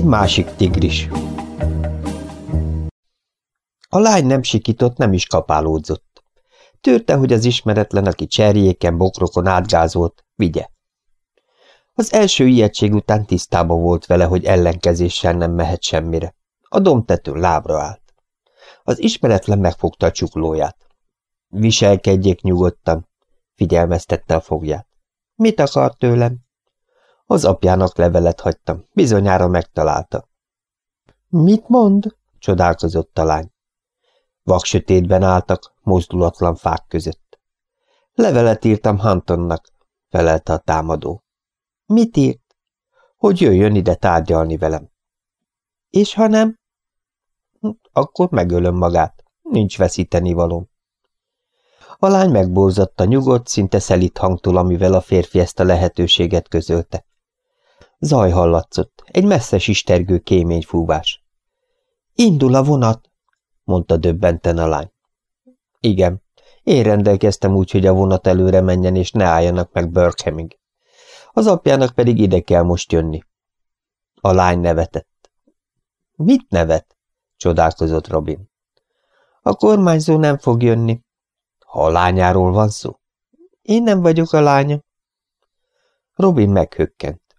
Egy másik tigris. A lány nem sikított, nem is kapálódzott. Tűrte, hogy az ismeretlen, aki cserjéken, bokrokon átgázolt, vigye. Az első ijegység után tisztában volt vele, hogy ellenkezéssel nem mehet semmire. A domtetőn lábra állt. Az ismeretlen megfogta a csuklóját. Viselkedjék nyugodtan, figyelmeztette a fogját. Mit akar tőlem? Az apjának levelet hagytam, bizonyára megtalálta. Mit mond? csodálkozott a lány. Vaksötétben álltak, mozdulatlan fák között. Levelet írtam Huntonnak, felelte a támadó. Mit írt? Hogy jöjjön ide tárgyalni velem. És ha nem? Akkor megölöm magát. Nincs veszíteni valóm. A lány megborzatta nyugodt, szinte szelit hangtól, amivel a férfi ezt a lehetőséget közölte. Zaj hallatszott, egy messze sistergő kéményfúvás. Indul a vonat, mondta döbbenten a lány. Igen, én rendelkeztem úgy, hogy a vonat előre menjen, és ne álljanak meg Burkhamig. Az apjának pedig ide kell most jönni. A lány nevetett. Mit nevet? csodálkozott Robin. A kormányzó nem fog jönni. Ha a lányáról van szó. Én nem vagyok a lánya. Robin meghökkent.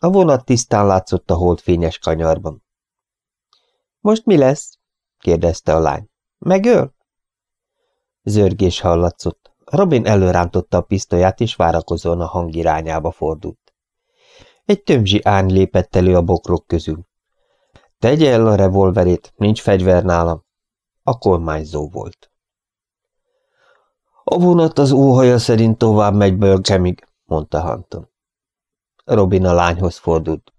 A vonat tisztán látszott a holdfényes kanyarban. Most mi lesz? kérdezte a lány. Megöl? Zörgés hallatszott. Robin előrántotta a pisztolyát, és várakozóan a hang irányába fordult. Egy tömzsi árny lépett elő a bokrok közül. Tegye el a revolverét, nincs fegyver nálam. A kormányzó volt. A vonat az óhaja szerint tovább megy Bölkemig, mondta Hanton. Robin a lányhoz fordult.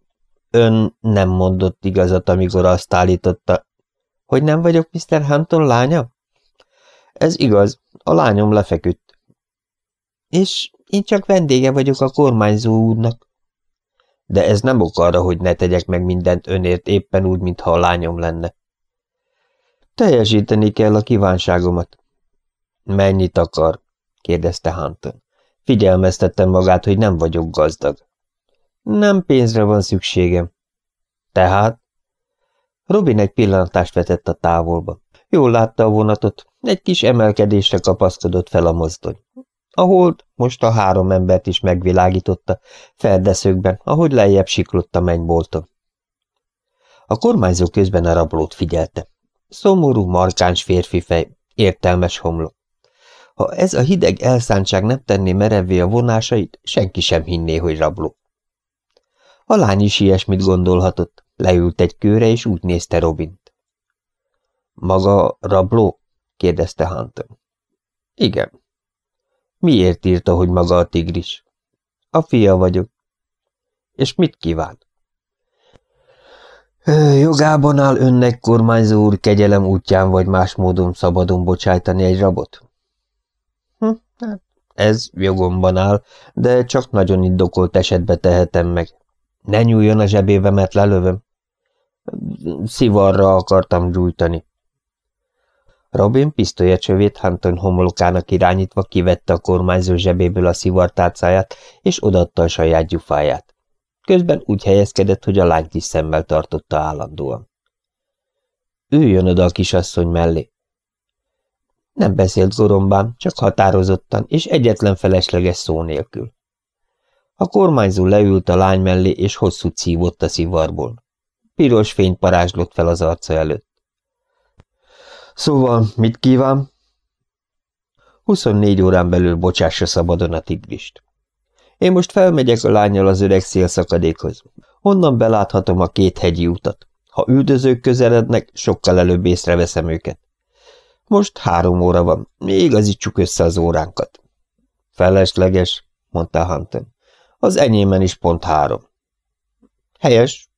Ön nem mondott igazat, amikor azt állította, hogy nem vagyok Mr. Hunton lánya? Ez igaz, a lányom lefeküdt. És én csak vendége vagyok a kormányzó úrnak. De ez nem ok arra, hogy ne tegyek meg mindent önért éppen úgy, mintha a lányom lenne. Teljesíteni kell a kívánságomat. Mennyit akar? kérdezte Hunton. Figyelmeztettem magát, hogy nem vagyok gazdag. Nem pénzre van szükségem. Tehát? Robin egy pillantást vetett a távolba. Jól látta a vonatot, egy kis emelkedésre kapaszkodott fel a mozdony. A hold most a három embert is megvilágította, feldeszökben, ahogy lejjebb siklott a mennybolton. A kormányzó közben a rablót figyelte. Szomorú, markáns férfi fej, értelmes homlok. Ha ez a hideg elszántság nem tenné merevvé a vonásait, senki sem hinné, hogy rabló. A lány is ilyesmit gondolhatott, leült egy kőre, és úgy nézte Robint. Maga rabló? kérdezte Hunter. Igen. Miért írta, hogy maga a tigris? A fia vagyok. És mit kíván? Jogában áll önnek, kormányzó úr, kegyelem útján vagy más módon szabadon bocsájtani egy rabot? Hm, hát ez jogomban áll, de csak nagyon indokolt esetbe tehetem meg. Ne nyúljon a zsebébe, mert lelövöm. Szivarra akartam gyújtani. Robin pisztolyacsövét Hunton homlokának irányítva kivette a kormányzó zsebéből a szivartárcáját, és odatta a saját gyufáját. Közben úgy helyezkedett, hogy a lány kis szemmel tartotta állandóan. Üljön oda a kisasszony mellé. Nem beszélt gorombán, csak határozottan, és egyetlen felesleges szó nélkül. A kormányzó leült a lány mellé, és hosszú szívott a szivarból. Piros fény parázslott fel az arca előtt. Szóval, mit kíván? 24 órán belül bocsássa szabadon a tigrist. Én most felmegyek a lányjal az öreg szélszakadékhoz. Onnan beláthatom a két hegyi utat. Ha üldözők közelednek, sokkal előbb észreveszem őket. Most három óra van, igazítsuk össze az óránkat. Felesleges, mondta Hunton. Az enyémen is pont három. Helyes.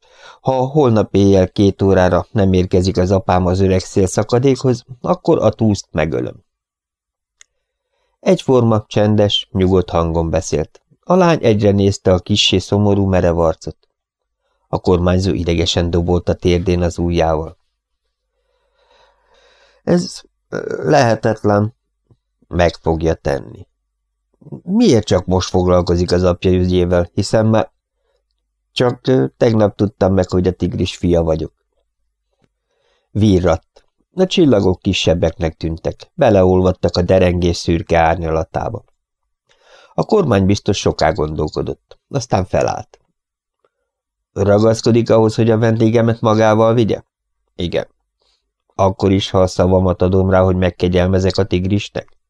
Ha holnap éjjel két órára nem érkezik az apám az öreg szélszakadékhoz, akkor a túszt megölöm. Egyforma, csendes, nyugodt hangon beszélt. A lány egyre nézte a kissé szomorú merev arcot. A kormányzó idegesen dobolt a térdén az ujjával. Ez lehetetlen. Meg fogja tenni. Miért csak most foglalkozik az apja ügyével, hiszen már... Csak tegnap tudtam meg, hogy a tigris fia vagyok. Virratt. A csillagok kisebbeknek tűntek, beleolvadtak a derengés szürke árnyalatába. A kormány biztos soká gondolkodott, aztán felállt. Ragaszkodik ahhoz, hogy a vendégemet magával vigye? Igen. Akkor is, ha a szavamat adom rá, hogy megkegyelmezek a tigrisnek?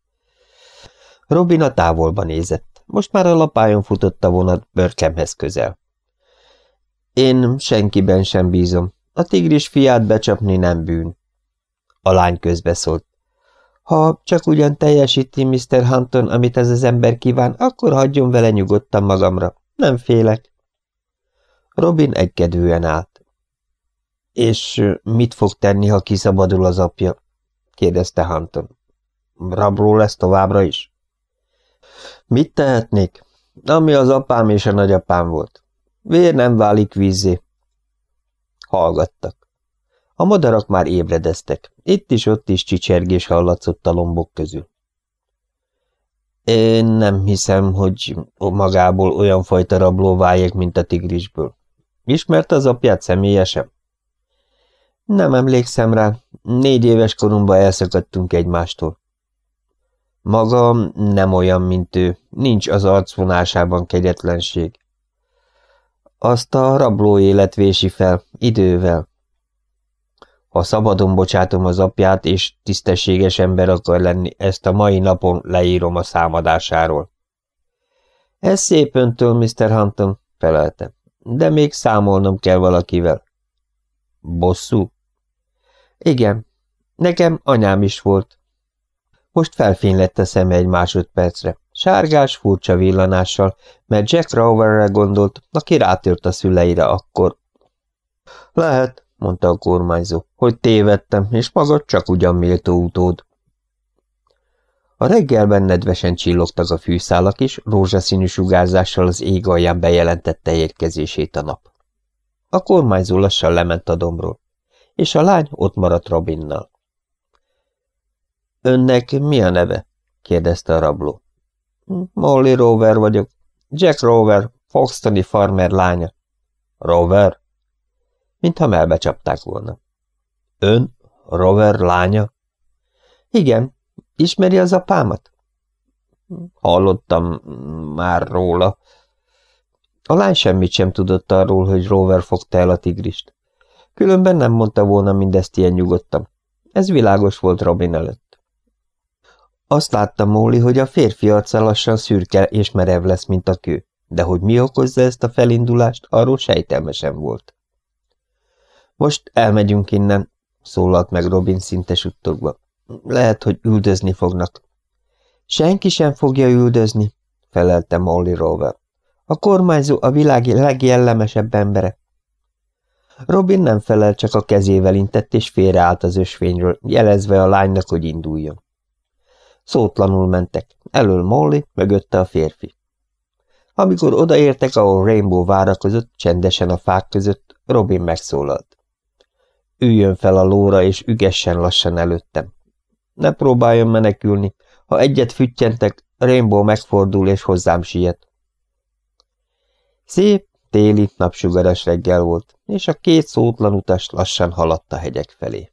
Robin a távolba nézett. Most már a lapájon futott a vonat bőrkemhez közel. Én senkiben sem bízom. A tigris fiát becsapni nem bűn. A lány közbeszólt. Ha csak ugyan teljesíti Mr. Hunton, amit ez az ember kíván, akkor hagyjon vele nyugodtan magamra. Nem félek. Robin egykedvűen állt. És mit fog tenni, ha kiszabadul az apja? kérdezte Hunton. Rabló lesz továbbra is? Mit tehetnék? Ami az apám és a nagyapám volt. Vér nem válik vízzé. Hallgattak. A madarak már ébredeztek. Itt is, ott is csicsergés hallatszott a lombok közül. Én nem hiszem, hogy magából olyan fajta rabló váljék, mint a tigrisből. Ismert az apját személyesen? Nem emlékszem rá. Négy éves koromban elszakadtunk egymástól. Maga nem olyan, mint ő. Nincs az arcvonásában kegyetlenség. Azt a rabló élet vési fel, idővel. Ha szabadon bocsátom az apját, és tisztességes ember akar lenni, ezt a mai napon leírom a számadásáról. Ez szép öntől, Mr. Hunton, felelte, de még számolnom kell valakivel. Bosszú? Igen, nekem anyám is volt. Most felfénylett a szeme egy másodpercre, sárgás, furcsa villanással, mert Jack Roverre gondolt, aki rátört a szüleire akkor. Lehet, mondta a kormányzó, hogy tévedtem, és maga csak ugyan méltó utód. A reggelben nedvesen csillogtak a fűszálak, és rózsaszínű sugárzással az ég alján bejelentette érkezését a nap. A kormányzó lassan lement a dombról, és a lány ott maradt Robinnal. Önnek mi a neve? kérdezte a rabló. Molly Rover vagyok. Jack Rover, Foxtoni farmer lánya. Rover? mintha melbecsapták volna. Ön, Rover lánya? Igen, ismeri az apámat? Hallottam már róla. A lány semmit sem tudott arról, hogy Rover fogta el a tigrist. Különben nem mondta volna mindezt ilyen nyugodtan. Ez világos volt Robin előtt. Azt látta Móli, hogy a férfi arca lassan szürke és merev lesz, mint a kő, de hogy mi okozza ezt a felindulást, arról sejtelmesen volt. Most elmegyünk innen, szólalt meg Robin szinte suttogva. Lehet, hogy üldözni fognak. Senki sem fogja üldözni, felelte Molly Rover. A kormányzó a világ legjellemesebb embere. Robin nem felel, csak a kezével intett, és félreállt az ösvényről, jelezve a lánynak, hogy induljon. Szótlanul mentek, elől Molly, mögötte a férfi. Amikor odaértek, ahol Rainbow várakozott, csendesen a fák között, Robin megszólalt. Üljön fel a lóra, és ügessen lassan előttem. Ne próbáljon menekülni. Ha egyet füttyentek, Rainbow megfordul, és hozzám siet. Szép, téli, napsugaras reggel volt, és a két szótlan utas lassan haladt a hegyek felé.